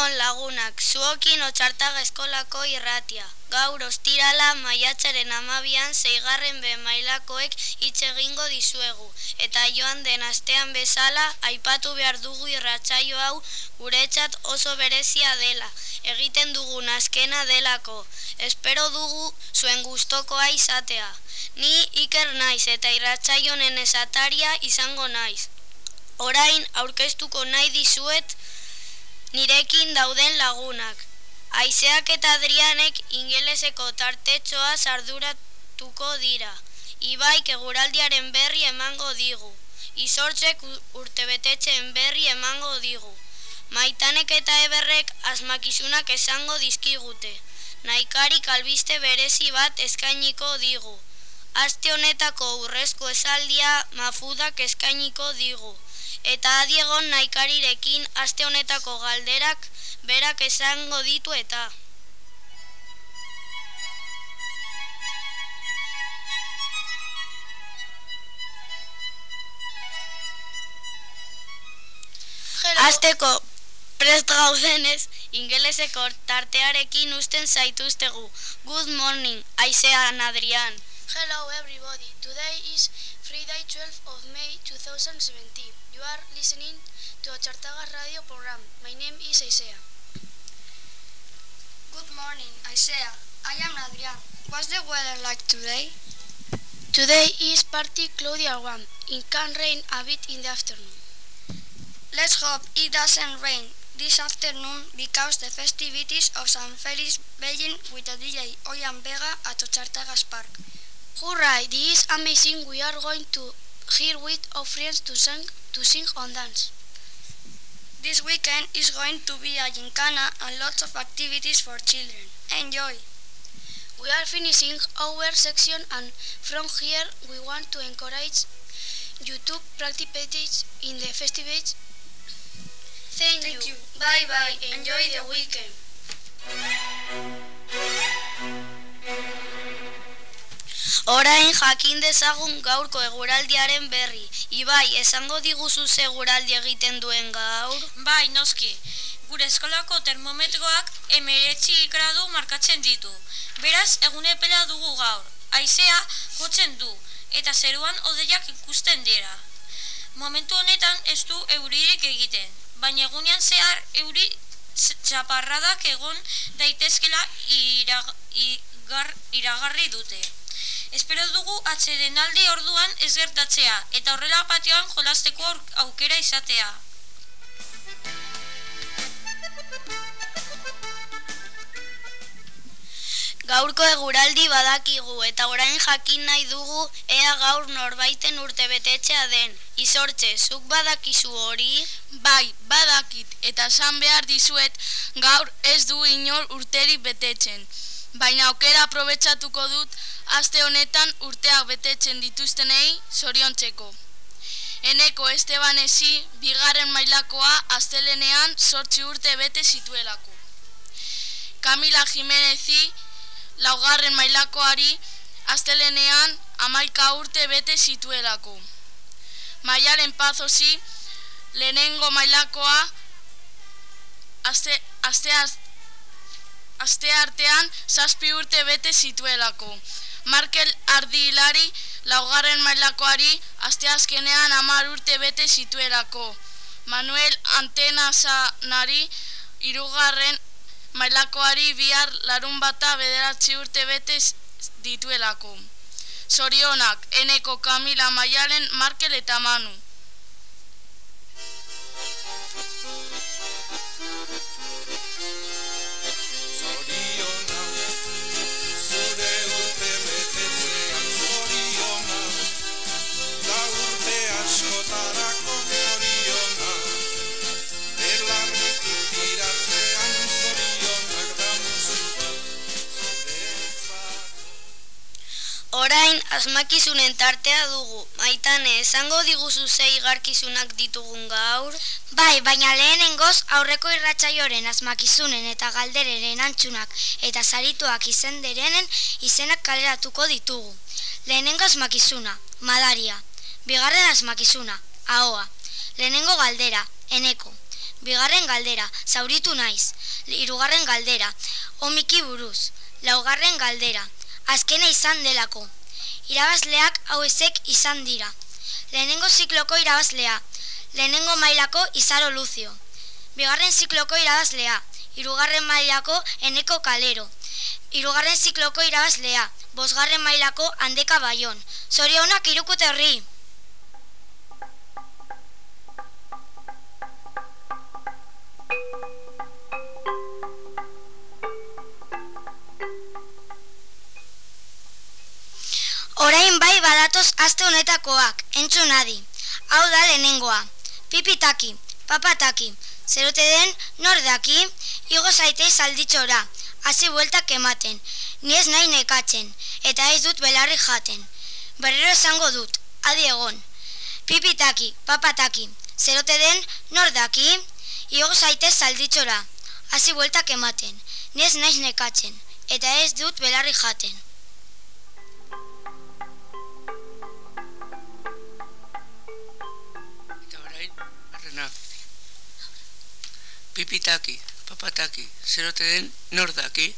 Egunon lagunak, zuokin otxartaga eskolako irratia. Gaur ostirala maiatzaren amabian zeigarren be mailakoek hitz egingo dizuegu. Eta joan den astean bezala, aipatu behar dugu irratsaio hau guretzat oso berezia dela. Egiten dugun azkena delako. Espero dugu zuen gustokoa izatea. Ni iker naiz eta irratsaionen esataria izango naiz. Orain aurkeztuko nahi dizuet nirekin dauden lagunak. Aizeak eta Adrianek ingeleseko tartetxoa sarduratuko dira. Ibaik eguraldiaren berri emango digu. Izortzek urtebetetzen berri emango digu. Maitanek eta eberrek asmakizunak esango dizkigute. Naikari kalbiste berezi bat eskainiko digu. Aste honetako urrezko esaldia mafudak eskainiko digu eta adiegon naikarirekin aste honetako galderak berak esango ditu eta. Azteko prest gaudenez, ingeleseko tartearekin usten zaituztegu. Good morning, Aizean Adrian. Hello everybody, today is Friday 12 of May 2017. You are listening to a Chartaga radio program. My name is Isaiah. Good morning, Isaiah. I am Adrian. What's the weather like today? Today is partly cloudy one. It can rain a bit in the afternoon. Let's hope it doesn't rain this afternoon because the festivities of San Felix begin with a DJ Oyan Vega at Ochartagas Park. Hooray, this is amazing. We are going to hear with our friends to sing to sing and dance. This weekend is going to be a gincana and lots of activities for children. Enjoy! We are finishing our section and from here we want to encourage you to participate in the festival. Thank, Thank you. you. Bye bye. Enjoy the weekend. Orain jakin dezagun gaurko eguraldiaren berri. Ibai, esango diguzu seguraldi egiten duen gaur? Bai, noski. Gure eskolako termometroak emeretzi gradu markatzen ditu. Beraz, egune pela dugu gaur. Aizea, jotzen du, eta zeruan odeiak ikusten dira. Momentu honetan ez du euririk egiten, baina egunean zehar euri txaparradak egon daitezkela iragarri dute. Espero dugu atzeren aldi orduan ez gertatzea, eta horrela patioan jolasteko aukera izatea. Gaurko eguraldi badakigu eta orain jakin nahi dugu ea gaur norbaiten urte betetxea den. Izortze, zuk badakizu hori? Bai, badakit eta esan behar dizuet gaur ez du inor urteri betetzen. Baina aukera aprobetsatuko dut aste honetan urteak betetzen dituztenei zoriontzeko. Eneko Estebanesi bigarren mailakoa astelenean sortzi urte bete zituelako. Kamila Jimenezi laugarren mailakoari astelenean amaika urte bete zituelako. Maialen pazozi lehenengo mailakoa aste, aste, aste artean zazpi urte bete zituelako. Markel Ardilari laugarren mailakoari asteazkenean amar urte bete zituelako. Manuel Antenazanari irugarren mailakoari bihar larun bata bederatzi urte bete dituelako. Zorionak, eneko Kamila Maialen Markel eta Manu. Orain asmakizunen tartea dugu. Maitane, esango diguzu zei garkizunak ditugun gaur? Bai, baina lehenengoz aurreko irratsaioren asmakizunen eta galdereren antxunak eta sarituak izenderenen izenak kaleratuko ditugu. Lehenengo asmakizuna, madaria. Bigarren asmakizuna, ahoa. Lehenengo galdera, eneko. Bigarren galdera, zauritu naiz. Hirugarren galdera, omiki buruz. Laugarren galdera, azkena izan delako. Irabazleak hauezek izan dira. Lehenengo zikloko irabazlea, lehenengo mailako izaro luzio. Bigarren zikloko irabazlea, irugarren mailako eneko kalero. Irugarren zikloko irabazlea, bosgarren mailako handeka baion. Zorionak irukute horri! Badatoz aste honetakoak, entzun adi. Hau da lehenengoa. Pipitaki, papataki, zerote den nordaki, igo zaitez alditxora, hasi bueltak ematen, ni ez nahi nekatzen, eta ez dut belarri jaten. Berrero esango dut, adi egon. Pipitaki, papataki, zerote den nordaki, igo zaitez alditxora, hasi bueltak ematen, ni ez nahi nekatzen, eta ez dut belarri jaten. Pipitaki, papataki, zerote den nordaki,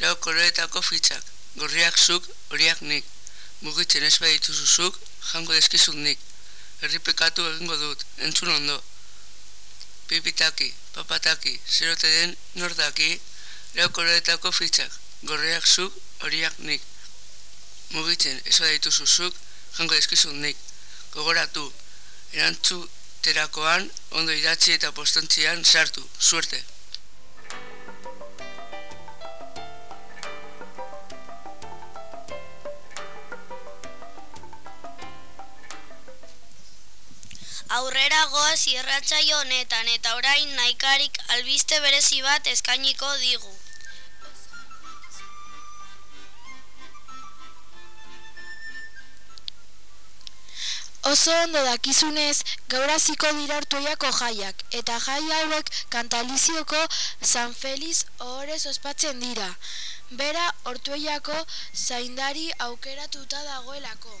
lau koloretako fitzak, gorriak zuk, horiak nik, mugitzen ez baditu zuzuk, jango deskizut nik, erripekatu egingo dut, entzun ondo. Pipitaki, papataki, zerote den nordaki, lau koloretako fitzak, gorriak zuk, horiak nik, mugitzen ez baditu zuzuk, jango deskizut nik, gogoratu, erantzu terakoan, ondo idatzi eta postontzian sartu. Suerte! Aurrera goaz irratzaio honetan eta orain naikarik albiste berezi bat eskainiko digu. Oso ondo dakizunez, gaur hasiko dira ortuiako jaiak, eta jai hauek kantalizioko San Feliz ohorez ospatzen dira. Bera ortuiako zaindari aukeratuta dagoelako.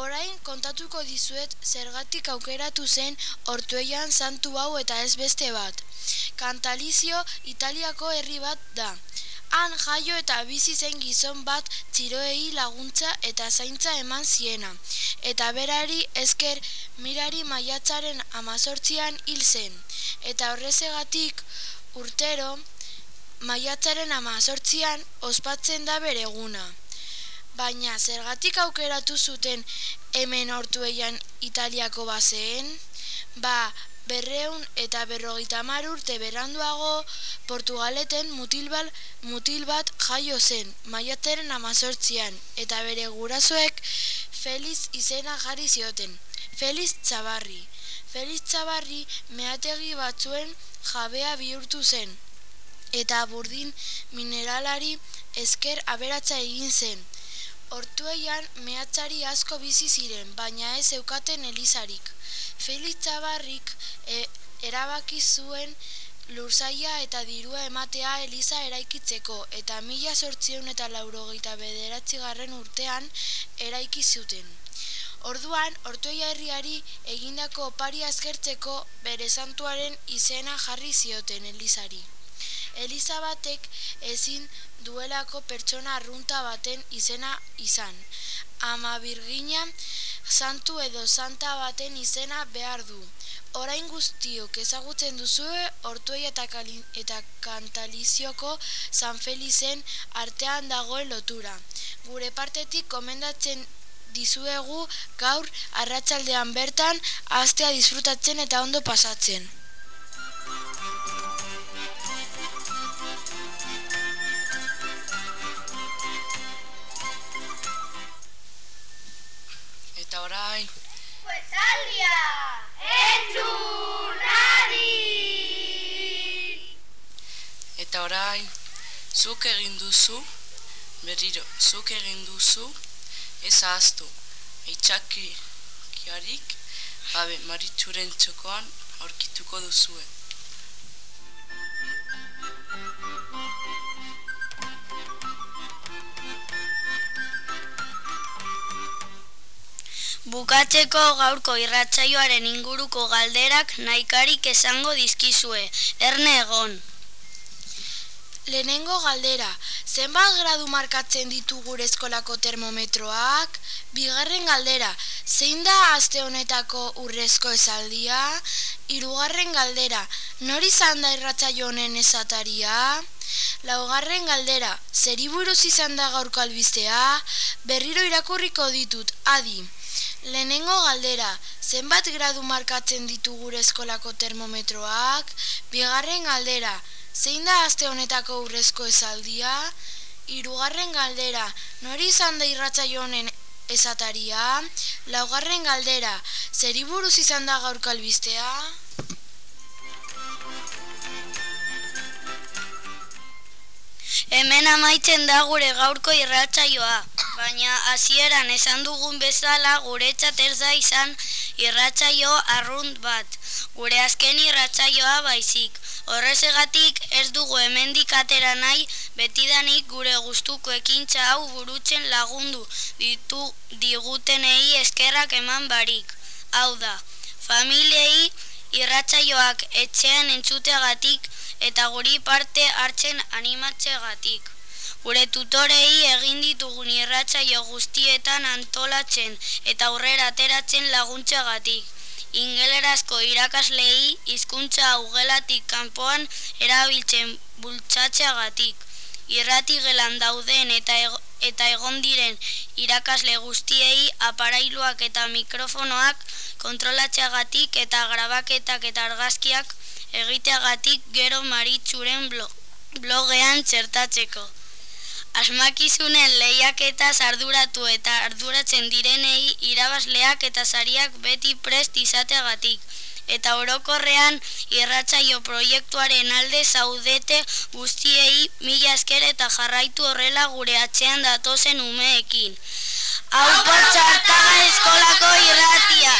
Orain kontatuko dizuet zergatik aukeratu zen ortueian santu hau eta ez beste bat. Kantalizio Italiako herri bat da. Han jaio eta bizi zen gizon bat txiroei laguntza eta zaintza eman ziena. Eta berari esker mirari maiatzaren amazortzian hil zen. Eta horrezegatik urtero maiatzaren amazortzian ospatzen da bereguna. Baina zergatik aukeratu zuten hemen hortueian italiako bazeen? Ba, berreun eta berrogeita mar urte beranduago Portugaleten mutilbal, mutil bat jaio zen, maiateren amazortzian, eta bere gurasoek Feliz izena jarri zioten. Feliz Txabarri. Feliz Txabarri meategi batzuen jabea bihurtu zen, eta burdin mineralari esker aberatza egin zen. Hortueian mehatzari asko bizi ziren, baina ez eukaten elizarik. Felix Txabarrik e, erabaki zuen lurzaia eta dirua ematea eliza eraikitzeko eta mila sortzion eta laurogeita bederatzi garren urtean eraiki zuten. Orduan, ortoia herriari egindako opari azkertzeko bere santuaren izena jarri zioten elizari. Eliza batek ezin duelako pertsona arrunta baten izena izan. Ama Birgina santu edo santa baten izena behar du. Orain guztiok ezagutzen duzue ortuei eta, eta kantalizioko San Felizen artean dagoen lotura. Gure partetik komendatzen dizuegu gaur arratsaldean bertan astea disfrutatzen eta ondo pasatzen. Zuk egin duzu, berriro, zuk egin duzu, ez ahaztu, eitxaki kiarik, babe maritxuren txokoan aurkituko duzuen. Bukatzeko gaurko irratsaioaren inguruko galderak nahikarik esango dizkizue. Erne egon. Lehenengo galdera, zenbat gradu markatzen ditu gure eskolako termometroak? Bigarren galdera, zein da aste honetako urrezko esaldia? Hirugarren galdera, nori izan da irratsaio honen esataria? Laugarren galdera, zeri buruz izan da gaurko albistea? Berriro irakurriko ditut, adi. Lehenengo galdera, zenbat gradu markatzen ditu gure eskolako termometroak? Bigarren galdera, zein da aste honetako urrezko esaldia? Hirugarren galdera, nori izan da irratsaio honen esataria? Laugarren galdera, zeri buruz izan da gaurko albistea? Hemen amaitzen da gure gaurko irratsaioa, baina hasieran esan dugun bezala guretzat ez da izan irratsaio arrunt bat, gure azken irratsaioa baizik. Horrezegatik ez dugu hemendik atera nahi betidanik gure gustuko ekintza hau burutzen lagundu ditu digutenei eskerrak eman barik. Hau da, familiei irratsaioak etxean entzuteagatik eta guri parte hartzen animatzegatik. Gure tutorei egin ditugun irratsaio guztietan antolatzen eta aurrera ateratzen laguntzagatik ingelerazko irakaslei hizkuntza augelatik kanpoan erabiltzen bultzatzeagatik. Irrati gelan dauden eta eta egon diren irakasle guztiei aparailuak eta mikrofonoak kontrolatzeagatik eta grabaketak eta argazkiak egiteagatik gero maritzuren blogean txertatzeko asmakizunen lehiaketa arduratu eta arduratzen direnei irabazleak eta sariak beti prest izateagatik. Eta orokorrean irratzaio proiektuaren alde zaudete guztiei mila esker eta jarraitu horrela gure atzean datozen umeekin. Hau potxartaga eskolako irratia!